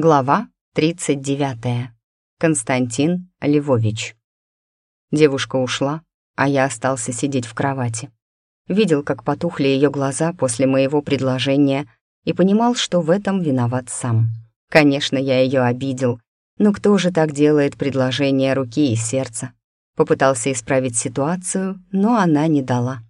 Глава 39. Константин Львович. Девушка ушла, а я остался сидеть в кровати. Видел, как потухли ее глаза после моего предложения и понимал, что в этом виноват сам. Конечно, я ее обидел, но кто же так делает предложение руки и сердца? Попытался исправить ситуацию, но она не дала.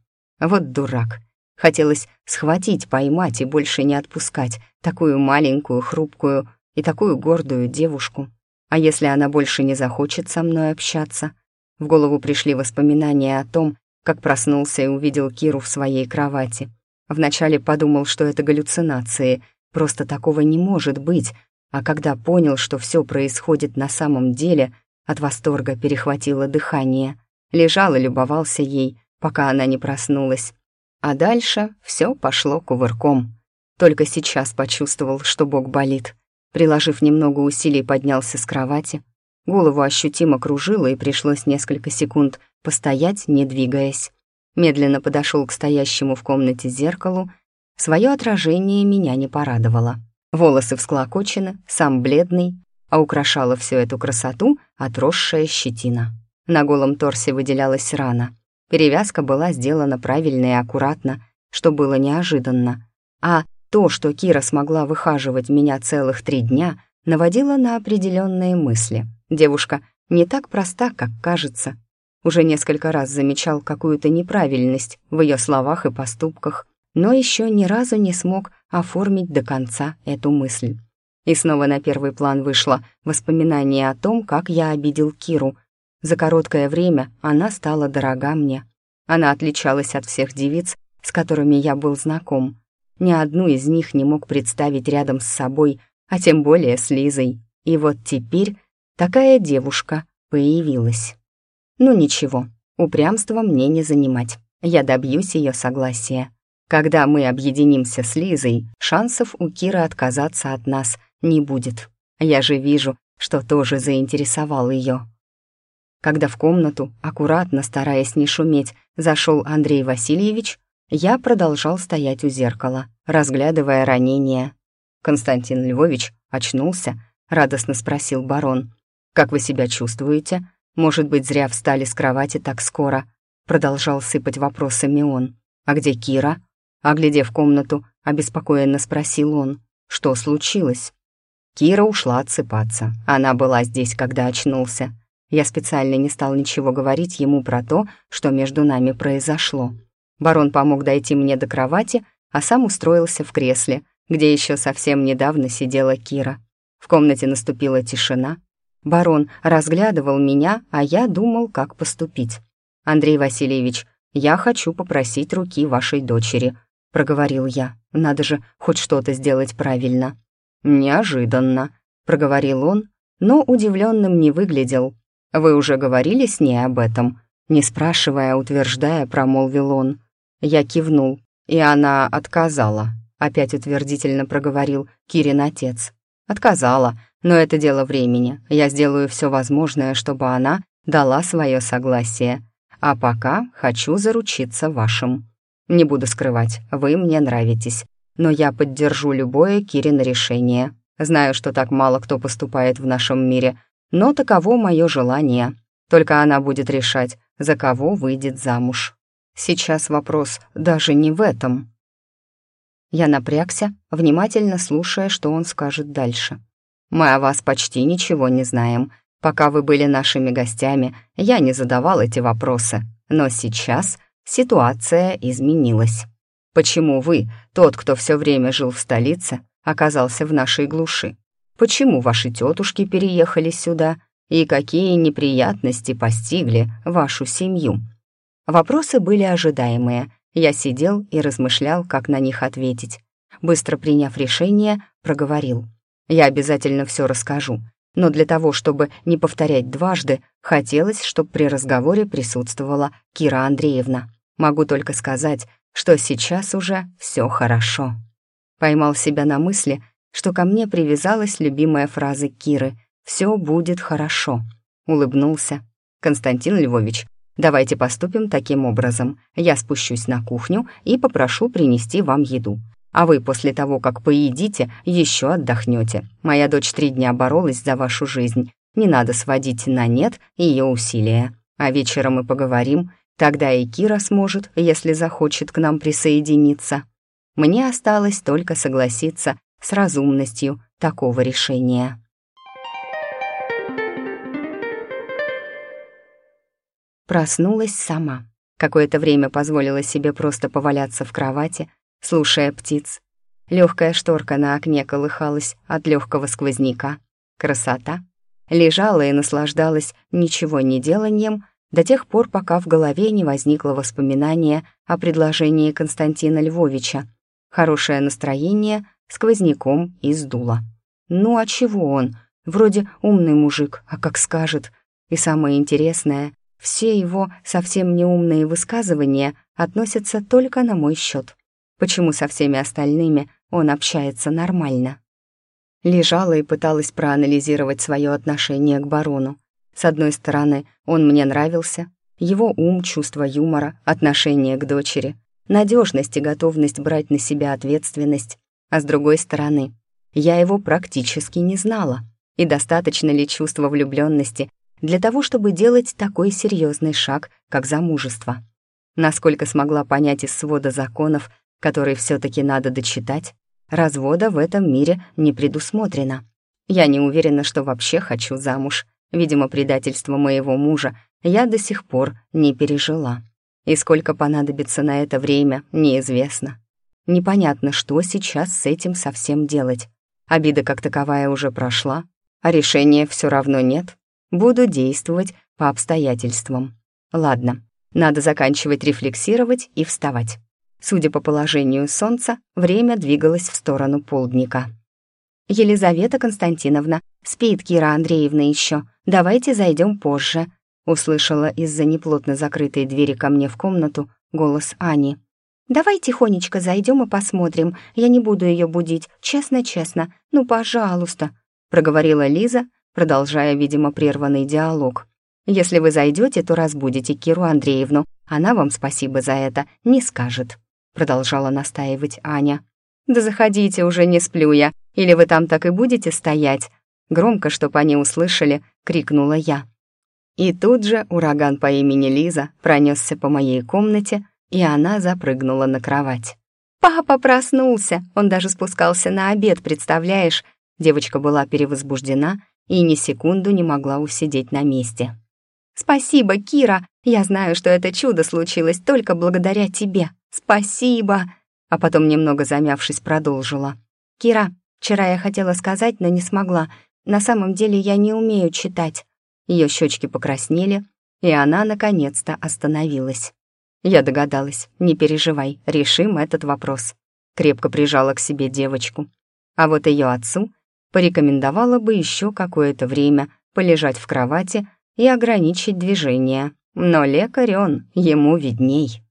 Вот дурак. Хотелось схватить, поймать и больше не отпускать такую маленькую, хрупкую, и такую гордую девушку. А если она больше не захочет со мной общаться? В голову пришли воспоминания о том, как проснулся и увидел Киру в своей кровати. Вначале подумал, что это галлюцинации, просто такого не может быть, а когда понял, что все происходит на самом деле, от восторга перехватило дыхание. Лежал и любовался ей, пока она не проснулась. А дальше все пошло кувырком. Только сейчас почувствовал, что бок болит. Приложив немного усилий, поднялся с кровати. Голову ощутимо кружило, и пришлось несколько секунд постоять, не двигаясь. Медленно подошел к стоящему в комнате зеркалу. Свое отражение меня не порадовало. Волосы всклокочены, сам бледный, а украшала всю эту красоту отросшая щетина. На голом торсе выделялась рана. Перевязка была сделана правильно и аккуратно, что было неожиданно. А то, что Кира смогла выхаживать меня целых три дня, наводило на определенные мысли. Девушка не так проста, как кажется. Уже несколько раз замечал какую-то неправильность в ее словах и поступках, но еще ни разу не смог оформить до конца эту мысль. И снова на первый план вышло воспоминание о том, как я обидел Киру. За короткое время она стала дорога мне. Она отличалась от всех девиц, с которыми я был знаком. Ни одну из них не мог представить рядом с собой, а тем более с Лизой. И вот теперь такая девушка появилась. Ну ничего, упрямство мне не занимать. Я добьюсь ее согласия. Когда мы объединимся с Лизой, шансов у Киры отказаться от нас не будет. Я же вижу, что тоже заинтересовал ее. Когда в комнату, аккуратно стараясь не шуметь, зашел Андрей Васильевич, я продолжал стоять у зеркала, разглядывая ранение. «Константин Львович очнулся?» — радостно спросил барон. «Как вы себя чувствуете? Может быть, зря встали с кровати так скоро?» Продолжал сыпать вопросами он. «А где Кира?» Оглядев комнату, обеспокоенно спросил он. «Что случилось?» Кира ушла отсыпаться. Она была здесь, когда очнулся. Я специально не стал ничего говорить ему про то, что между нами произошло. Барон помог дойти мне до кровати, а сам устроился в кресле, где еще совсем недавно сидела Кира. В комнате наступила тишина. Барон разглядывал меня, а я думал, как поступить. «Андрей Васильевич, я хочу попросить руки вашей дочери», — проговорил я. «Надо же хоть что-то сделать правильно». «Неожиданно», — проговорил он, но удивленным не выглядел. «Вы уже говорили с ней об этом?» Не спрашивая, утверждая, промолвил он. Я кивнул, и она отказала. Опять утвердительно проговорил Кирин отец. Отказала, но это дело времени. Я сделаю все возможное, чтобы она дала свое согласие. А пока хочу заручиться вашим. Не буду скрывать, вы мне нравитесь, но я поддержу любое Кирин решение. Знаю, что так мало кто поступает в нашем мире, но таково мое желание. Только она будет решать, за кого выйдет замуж. Сейчас вопрос даже не в этом. Я напрягся, внимательно слушая, что он скажет дальше. «Мы о вас почти ничего не знаем. Пока вы были нашими гостями, я не задавал эти вопросы. Но сейчас ситуация изменилась. Почему вы, тот, кто все время жил в столице, оказался в нашей глуши? Почему ваши тетушки переехали сюда? И какие неприятности постигли вашу семью?» Вопросы были ожидаемые. Я сидел и размышлял, как на них ответить. Быстро приняв решение, проговорил. «Я обязательно все расскажу, но для того, чтобы не повторять дважды, хотелось, чтобы при разговоре присутствовала Кира Андреевна. Могу только сказать, что сейчас уже все хорошо». Поймал себя на мысли, что ко мне привязалась любимая фраза Киры «Все будет хорошо». Улыбнулся. «Константин Львович, Давайте поступим таким образом. Я спущусь на кухню и попрошу принести вам еду. а вы после того, как поедите, еще отдохнете. Моя дочь три дня боролась за вашу жизнь. Не надо сводить на нет ее усилия. А вечером мы поговорим, тогда и Кира сможет, если захочет к нам присоединиться. Мне осталось только согласиться с разумностью такого решения. Проснулась сама. Какое-то время позволила себе просто поваляться в кровати, слушая птиц. Легкая шторка на окне колыхалась от легкого сквозняка. Красота. Лежала и наслаждалась ничего не деланием до тех пор, пока в голове не возникло воспоминание о предложении Константина Львовича. Хорошее настроение сквозняком и сдуло. Ну а чего он? Вроде умный мужик, а как скажет. И самое интересное, все его совсем неумные высказывания относятся только на мой счет. Почему со всеми остальными он общается нормально? Лежала и пыталась проанализировать свое отношение к барону. С одной стороны, он мне нравился, его ум, чувство юмора, отношение к дочери, надежность и готовность брать на себя ответственность, а с другой стороны, я его практически не знала. И достаточно ли чувства влюбленности для того, чтобы делать такой серьезный шаг, как замужество. Насколько смогла понять из свода законов, который все-таки надо дочитать, развода в этом мире не предусмотрено. Я не уверена, что вообще хочу замуж. Видимо, предательство моего мужа я до сих пор не пережила. И сколько понадобится на это время, неизвестно. Непонятно, что сейчас с этим совсем делать. Обида как таковая уже прошла, а решения все равно нет. Буду действовать по обстоятельствам. Ладно, надо заканчивать рефлексировать и вставать. Судя по положению солнца, время двигалось в сторону полдника. «Елизавета Константиновна, спит Кира Андреевна еще. Давайте зайдем позже», — услышала из-за неплотно закрытой двери ко мне в комнату голос Ани. «Давай тихонечко зайдем и посмотрим. Я не буду ее будить, честно-честно. Ну, пожалуйста», — проговорила Лиза, продолжая, видимо, прерванный диалог. «Если вы зайдете, то разбудите Киру Андреевну. Она вам спасибо за это не скажет», — продолжала настаивать Аня. «Да заходите, уже не сплю я. Или вы там так и будете стоять?» Громко, чтоб они услышали, крикнула я. И тут же ураган по имени Лиза пронесся по моей комнате, и она запрыгнула на кровать. «Папа проснулся! Он даже спускался на обед, представляешь?» Девочка была перевозбуждена и ни секунду не могла усидеть на месте. «Спасибо, Кира! Я знаю, что это чудо случилось только благодаря тебе. Спасибо!» А потом, немного замявшись, продолжила. «Кира, вчера я хотела сказать, но не смогла. На самом деле я не умею читать». Ее щечки покраснели, и она, наконец-то, остановилась. Я догадалась, не переживай, решим этот вопрос. Крепко прижала к себе девочку. А вот ее отцу порекомендовала бы еще какое-то время полежать в кровати и ограничить движение. Но лекарь он, ему видней.